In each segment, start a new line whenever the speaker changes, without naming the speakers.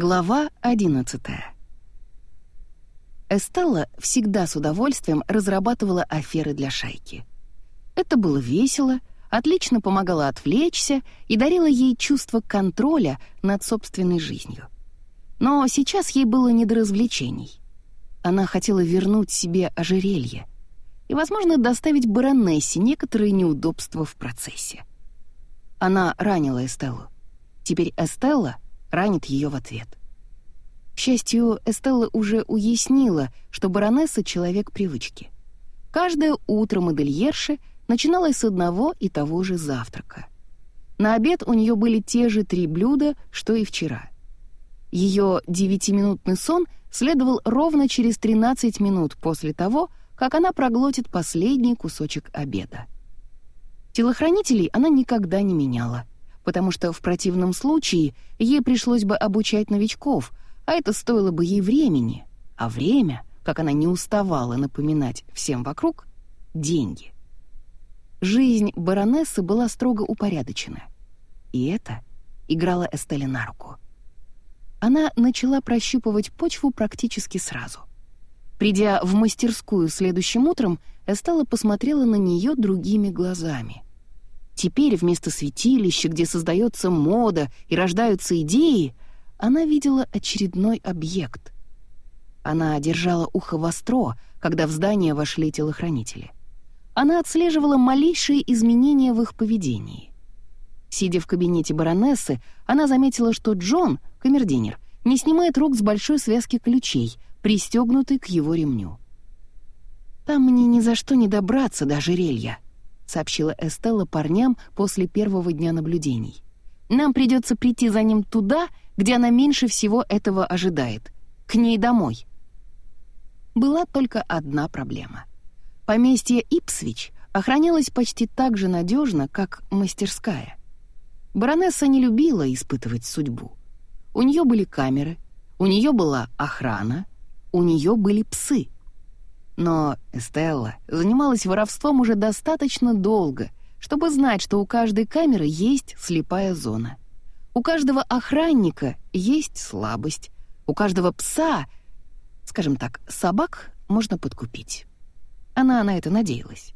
Глава 11 Эстелла всегда с удовольствием разрабатывала аферы для шайки. Это было весело, отлично помогало отвлечься и дарило ей чувство контроля над собственной жизнью. Но сейчас ей было не до развлечений. Она хотела вернуть себе ожерелье и, возможно, доставить баронессе некоторые неудобства в процессе. Она ранила Эстеллу. Теперь Эстелла — ранит ее в ответ. К счастью, Эстелла уже уяснила, что баронесса — человек привычки. Каждое утро модельерши начиналось с одного и того же завтрака. На обед у нее были те же три блюда, что и вчера. Ее девятиминутный сон следовал ровно через 13 минут после того, как она проглотит последний кусочек обеда. Телохранителей она никогда не меняла — потому что в противном случае ей пришлось бы обучать новичков, а это стоило бы ей времени. А время, как она не уставала напоминать всем вокруг, — деньги. Жизнь баронессы была строго упорядочена. И это играло Эстеле на руку. Она начала прощупывать почву практически сразу. Придя в мастерскую следующим утром, Эстелла посмотрела на нее другими глазами — Теперь вместо святилища, где создается мода и рождаются идеи, она видела очередной объект. Она держала ухо востро, когда в здание вошли телохранители. Она отслеживала малейшие изменения в их поведении. Сидя в кабинете баронессы, она заметила, что Джон, камердинер, не снимает рук с большой связки ключей, пристегнутой к его ремню. «Там мне ни за что не добраться до ожерелья», сообщила Эстелла парням после первого дня наблюдений. «Нам придется прийти за ним туда, где она меньше всего этого ожидает. К ней домой». Была только одна проблема. Поместье Ипсвич охранялось почти так же надежно, как мастерская. Баронесса не любила испытывать судьбу. У нее были камеры, у нее была охрана, у нее были псы — но Эстелла занималась воровством уже достаточно долго, чтобы знать, что у каждой камеры есть слепая зона. У каждого охранника есть слабость. У каждого пса, скажем так, собак можно подкупить. Она на это надеялась.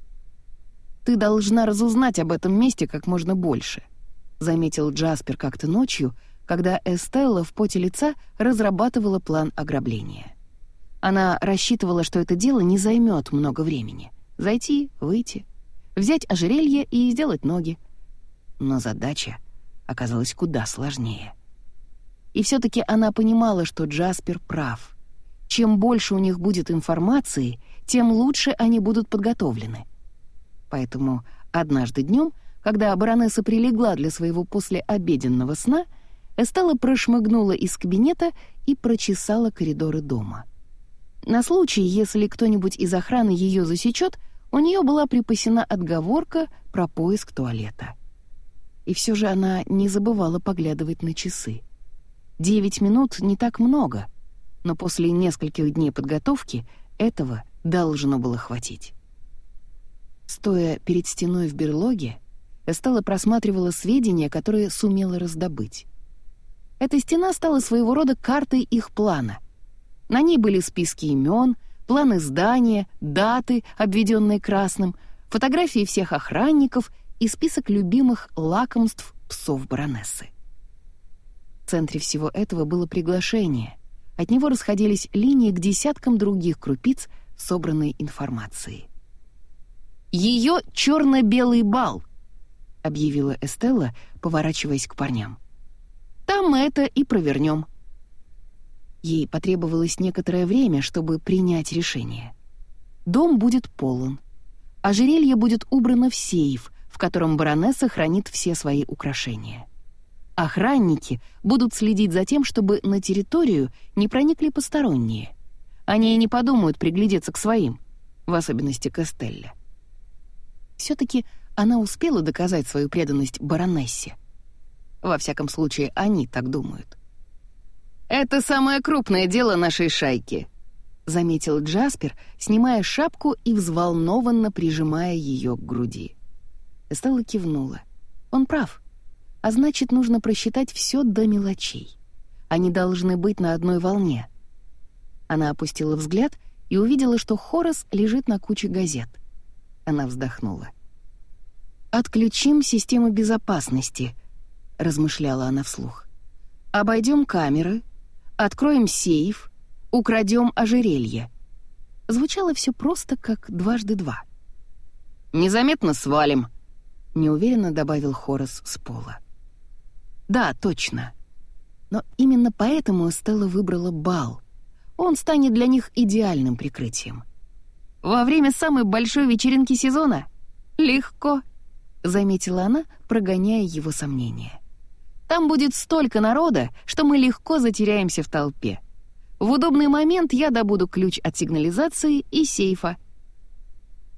«Ты должна разузнать об этом месте как можно больше», — заметил Джаспер как-то ночью, когда Эстелла в поте лица разрабатывала план ограбления. Она рассчитывала, что это дело не займет много времени. Зайти, выйти, взять ожерелье и сделать ноги. Но задача оказалась куда сложнее. И все таки она понимала, что Джаспер прав. Чем больше у них будет информации, тем лучше они будут подготовлены. Поэтому однажды днем, когда баронесса прилегла для своего послеобеденного сна, Эстелла прошмыгнула из кабинета и прочесала коридоры дома — на случай, если кто-нибудь из охраны ее засечет, у нее была припасена отговорка про поиск туалета. И все же она не забывала поглядывать на часы. Девять минут не так много, но после нескольких дней подготовки этого должно было хватить. Стоя перед стеной в берлоге, Эстелла просматривала сведения, которые сумела раздобыть. Эта стена стала своего рода картой их плана — на ней были списки имен, планы здания, даты, обведенные красным, фотографии всех охранников и список любимых лакомств псов баронессы. В центре всего этого было приглашение. От него расходились линии к десяткам других крупиц собранной информации. «Ее черно-белый бал!» — объявила Эстелла, поворачиваясь к парням. «Там мы это и провернем. Ей потребовалось некоторое время, чтобы принять решение. Дом будет полон. Ожерелье будет убрано в сейф, в котором баронесса хранит все свои украшения. Охранники будут следить за тем, чтобы на территорию не проникли посторонние. Они и не подумают приглядеться к своим, в особенности к Эстелле. Все-таки она успела доказать свою преданность баронессе. Во всяком случае, они так думают. «Это самое крупное дело нашей шайки», — заметил Джаспер, снимая шапку и взволнованно прижимая ее к груди. Эстелла кивнула. Он прав. А значит, нужно просчитать все до мелочей. Они должны быть на одной волне. Она опустила взгляд и увидела, что Хорас лежит на куче газет. Она вздохнула. «Отключим систему безопасности», — размышляла она вслух. «Обойдем камеры, откроем сейф, украдем ожерелье». Звучало все просто, как дважды два. «Незаметно свалим», — неуверенно добавил Хорас с пола. «Да, точно. Но именно поэтому Стелла выбрала бал. Он станет для них идеальным прикрытием. Во время самой большой вечеринки сезона? Легко», — заметила она, прогоняя его сомнения. «Там будет столько народа, что мы легко затеряемся в толпе. В удобный момент я добуду ключ от сигнализации и сейфа».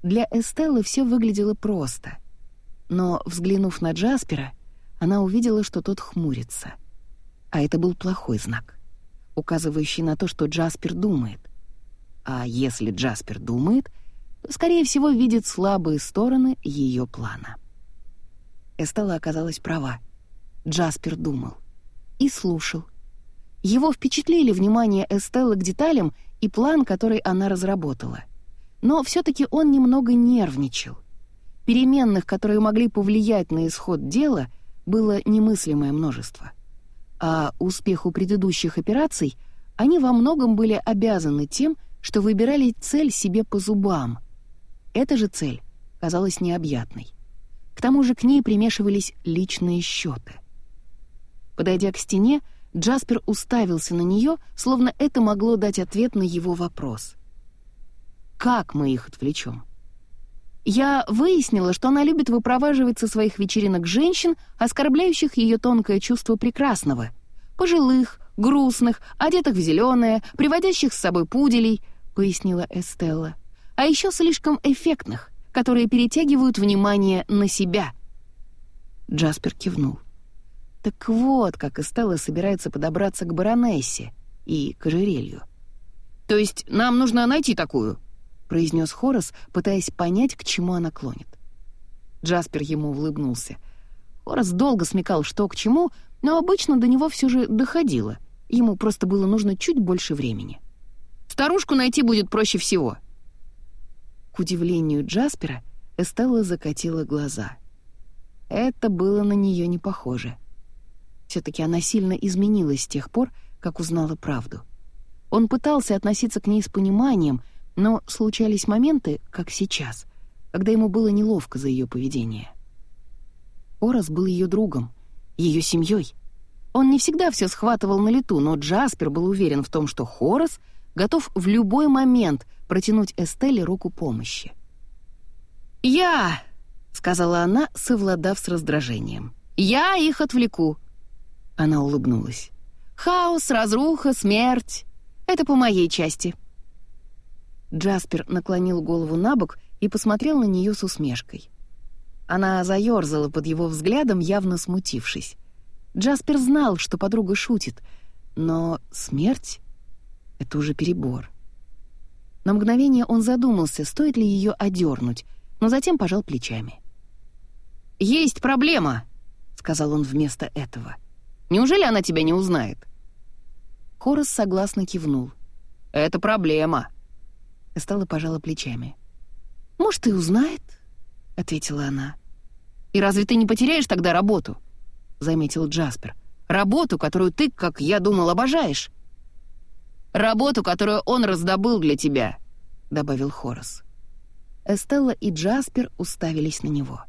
Для Эстеллы все выглядело просто. Но, взглянув на Джаспера, она увидела, что тот хмурится — а это был плохой знак, указывающий на то, что Джаспер думает. А если Джаспер думает, то, скорее всего, видит слабые стороны ее плана. Эстелла оказалась права. Джаспер думал. И слушал. Его впечатлили внимание Эстеллы к деталям и план, который она разработала. Но все-таки он немного нервничал. Переменных, которые могли повлиять на исход дела, было немыслимое множество — а успеху предыдущих операций они во многом были обязаны тем, что выбирали цель себе по зубам. Эта же цель казалась необъятной. К тому же к ней примешивались личные счеты. Подойдя к стене, Джаспер уставился на нее, словно это могло дать ответ на его вопрос. «Как мы их отвлечем?» Я выяснила, что она любит выпроваживать со своих вечеринок женщин, оскорбляющих ее тонкое чувство прекрасного. Пожилых, грустных, одетых в зеленое, приводящих с собой пуделей, — пояснила Эстелла. А еще слишком эффектных, которые перетягивают внимание на себя. Джаспер кивнул. Так вот, как Эстелла собирается подобраться к баронессе и к ожерелью. «То есть нам нужно найти такую?» — произнес Хорас, пытаясь понять, к чему она клонит. Джаспер ему улыбнулся. Хорас долго смекал, что к чему, но обычно до него все же доходило. Ему просто было нужно чуть больше времени. «Старушку найти будет проще всего». К удивлению Джаспера, Эстелла закатила глаза. Это было на нее не похоже. Все-таки она сильно изменилась с тех пор, как узнала правду. Он пытался относиться к ней с пониманием — но случались моменты, как сейчас, когда ему было неловко за ее поведение. Орас был ее другом, ее семьей. Он не всегда все схватывал на лету, но Джаспер был уверен в том, что Хорас готов в любой момент протянуть Эстелле руку помощи. «Я!» — сказала она, совладав с раздражением. «Я их отвлеку!» Она улыбнулась. «Хаос, разруха, смерть — это по моей части». Джаспер наклонил голову на бок и посмотрел на нее с усмешкой. Она заёрзала под его взглядом, явно смутившись. Джаспер знал, что подруга шутит, но смерть — это уже перебор. На мгновение он задумался, стоит ли ее одернуть, но затем пожал плечами. «Есть проблема», — сказал он вместо этого. «Неужели она тебя не узнает?» Хорос согласно кивнул. «Это проблема», Стала пожала плечами. «Может, и узнает?» — ответила она. «И разве ты не потеряешь тогда работу?» — заметил Джаспер. «Работу, которую ты, как я думал, обожаешь». «Работу, которую он раздобыл для тебя», — добавил Хорас. Эстелла и Джаспер уставились на него.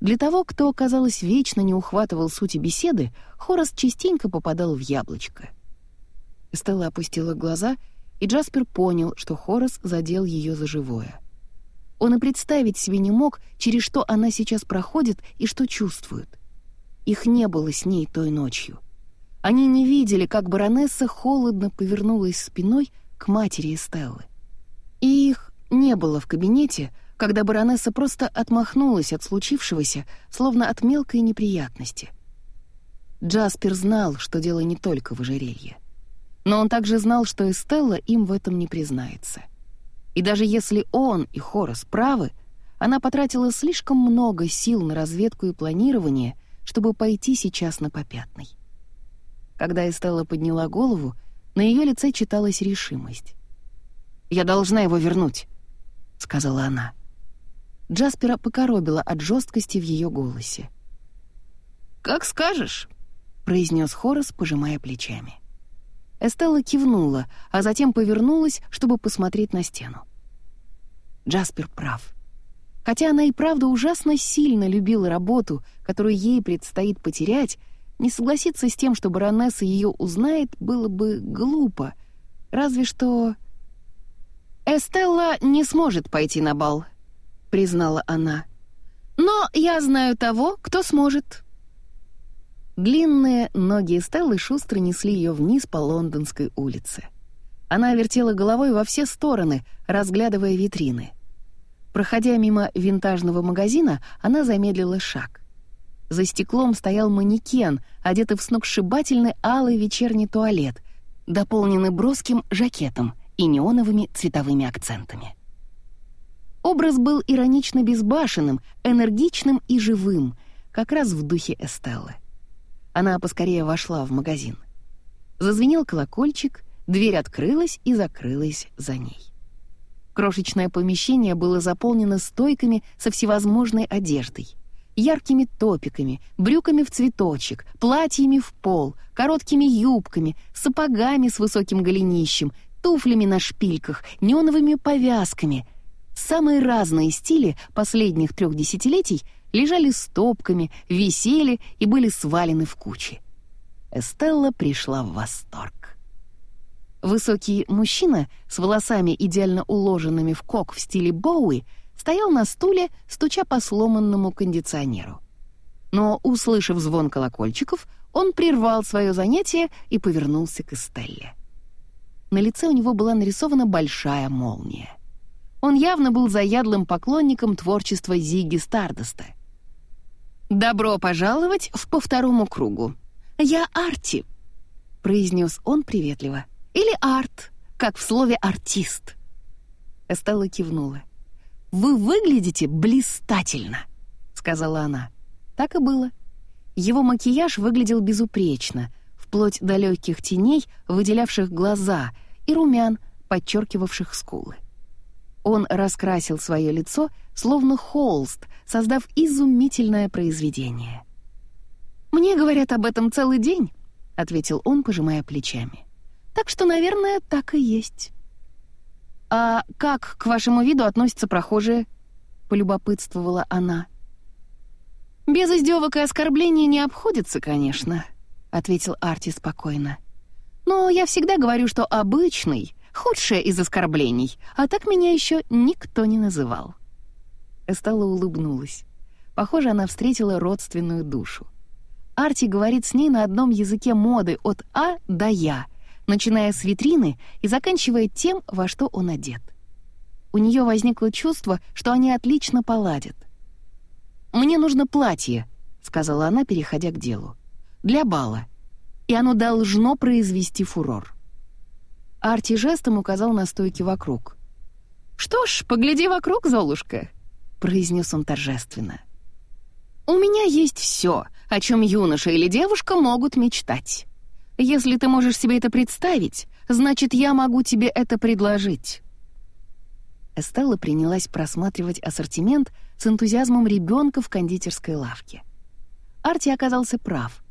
Для того, кто, казалось, вечно не ухватывал сути беседы, Хорас частенько попадал в яблочко. Эстелла опустила глаза и Джаспер понял, что Хорас задел ее за живое. Он и представить себе не мог, через что она сейчас проходит и что чувствует. Их не было с ней той ночью. Они не видели, как баронесса холодно повернулась спиной к матери Эстеллы. И их не было в кабинете, когда баронесса просто отмахнулась от случившегося, словно от мелкой неприятности. Джаспер знал, что дело не только в ожерелье. Но он также знал, что Эстелла им в этом не признается. И даже если он и Хорас правы, она потратила слишком много сил на разведку и планирование, чтобы пойти сейчас на попятный. Когда Эстелла подняла голову, на ее лице читалась решимость. «Я должна его вернуть», — сказала она. Джаспера покоробила от жесткости в ее голосе. «Как скажешь», — произнес Хорас, пожимая плечами. Эстелла кивнула, а затем повернулась, чтобы посмотреть на стену. Джаспер прав. Хотя она и правда ужасно сильно любила работу, которую ей предстоит потерять, не согласиться с тем, что баронесса ее узнает, было бы глупо. Разве что... «Эстелла не сможет пойти на бал», — признала она. «Но я знаю того, кто сможет». Длинные ноги Эстеллы шустро несли ее вниз по лондонской улице. Она вертела головой во все стороны, разглядывая витрины. Проходя мимо винтажного магазина, она замедлила шаг. За стеклом стоял манекен, одетый в сногсшибательный алый вечерний туалет, дополненный броским жакетом и неоновыми цветовыми акцентами. Образ был иронично безбашенным, энергичным и живым, как раз в духе Эстеллы. Она поскорее вошла в магазин. Зазвенел колокольчик, дверь открылась и закрылась за ней. Крошечное помещение было заполнено стойками со всевозможной одеждой. Яркими топиками, брюками в цветочек, платьями в пол, короткими юбками, сапогами с высоким голенищем, туфлями на шпильках, неоновыми повязками. Самые разные стили последних трех десятилетий лежали стопками, висели и были свалены в кучи. Эстелла пришла в восторг. Высокий мужчина с волосами, идеально уложенными в кок в стиле Боуи, стоял на стуле, стуча по сломанному кондиционеру. Но, услышав звон колокольчиков, он прервал свое занятие и повернулся к Эстелле. На лице у него была нарисована большая молния. Он явно был заядлым поклонником творчества Зиги Стардоста. «Добро пожаловать в по второму кругу. Я Арти», — произнес он приветливо. Или арт, как в слове «артист». Эстелла кивнула. «Вы выглядите блистательно», — сказала она. Так и было. Его макияж выглядел безупречно, вплоть до легких теней, выделявших глаза, и румян, подчеркивавших скулы. Он раскрасил свое лицо, словно холст, создав изумительное произведение. «Мне говорят об этом целый день», — ответил он, пожимая плечами. Так что, наверное, так и есть. «А как к вашему виду относятся прохожие?» — полюбопытствовала она. «Без издевок и оскорблений не обходится, конечно», — ответил Арти спокойно. «Но я всегда говорю, что обычный — худшее из оскорблений, а так меня еще никто не называл». Эстелла улыбнулась. Похоже, она встретила родственную душу. Арти говорит с ней на одном языке моды от «а» до «я», начиная с витрины и заканчивая тем, во что он одет. У нее возникло чувство, что они отлично поладят. «Мне нужно платье», — сказала она, переходя к делу. «Для бала. И оно должно произвести фурор». Арти жестом указал на стойки вокруг. «Что ж, погляди вокруг, Золушка», — произнес он торжественно. «У меня есть все, о чем юноша или девушка могут мечтать. Если ты можешь себе это представить, значит, я могу тебе это предложить». Эстелла принялась просматривать ассортимент с энтузиазмом ребенка в кондитерской лавке. Арти оказался прав.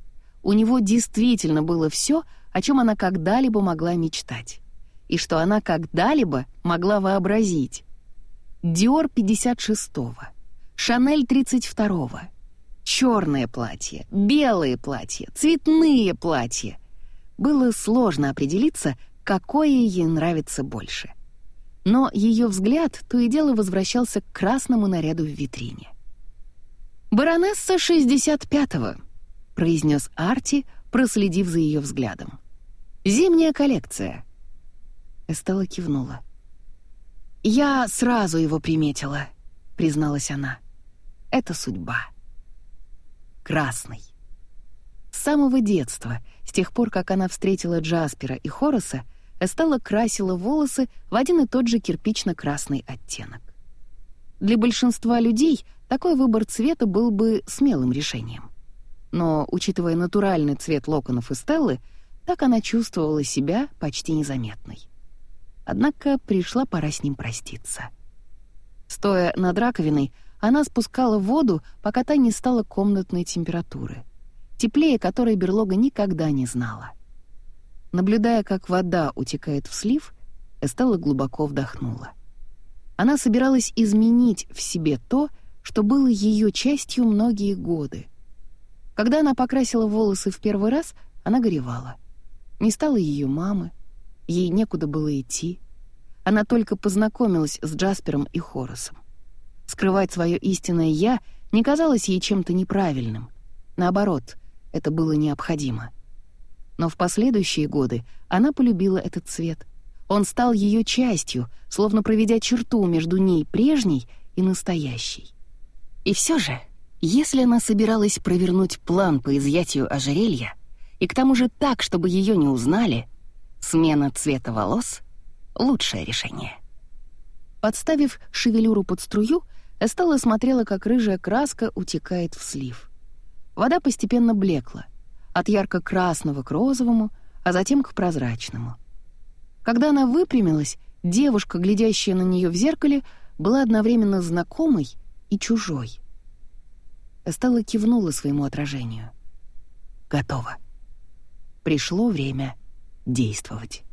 У него действительно было все, о чем она когда-либо могла мечтать. И что она когда-либо могла вообразить. Диор 56-го, Шанель 32-го, черное платье, белые платья, цветные платья — было сложно определиться, какое ей нравится больше. Но ее взгляд то и дело возвращался к красному наряду в витрине. «Баронесса 65-го», — произнес Арти, проследив за ее взглядом. «Зимняя коллекция». Эстелла кивнула. «Я сразу его приметила», — призналась она. «Это судьба». Красный. С самого детства, с тех пор, как она встретила Джаспера и Хораса, Эстелла красила волосы в один и тот же кирпично-красный оттенок. Для большинства людей такой выбор цвета был бы смелым решением. Но, учитывая натуральный цвет локонов Эстеллы, Так она чувствовала себя почти незаметной. Однако пришла пора с ним проститься. Стоя над раковиной, она спускала воду, пока та не стала комнатной температуры, теплее которой берлога никогда не знала. Наблюдая, как вода утекает в слив, Эстелла глубоко вдохнула. Она собиралась изменить в себе то, что было ее частью многие годы. Когда она покрасила волосы в первый раз, она горевала. Не стало ее мамы, ей некуда было идти. Она только познакомилась с Джаспером и Хоросом. Скрывать свое истинное «я» не казалось ей чем-то неправильным. Наоборот, это было необходимо. Но в последующие годы она полюбила этот цвет. Он стал ее частью, словно проведя черту между ней прежней и настоящей. И все же, если она собиралась провернуть план по изъятию ожерелья, и к тому же так, чтобы ее не узнали, смена цвета волос — лучшее решение. Подставив шевелюру под струю, Эстелла смотрела, как рыжая краска утекает в слив. Вода постепенно блекла, от ярко-красного к розовому, а затем к прозрачному. Когда она выпрямилась, девушка, глядящая на нее в зеркале, была одновременно знакомой и чужой. Эстелла кивнула своему отражению. «Готово. Пришло время действовать».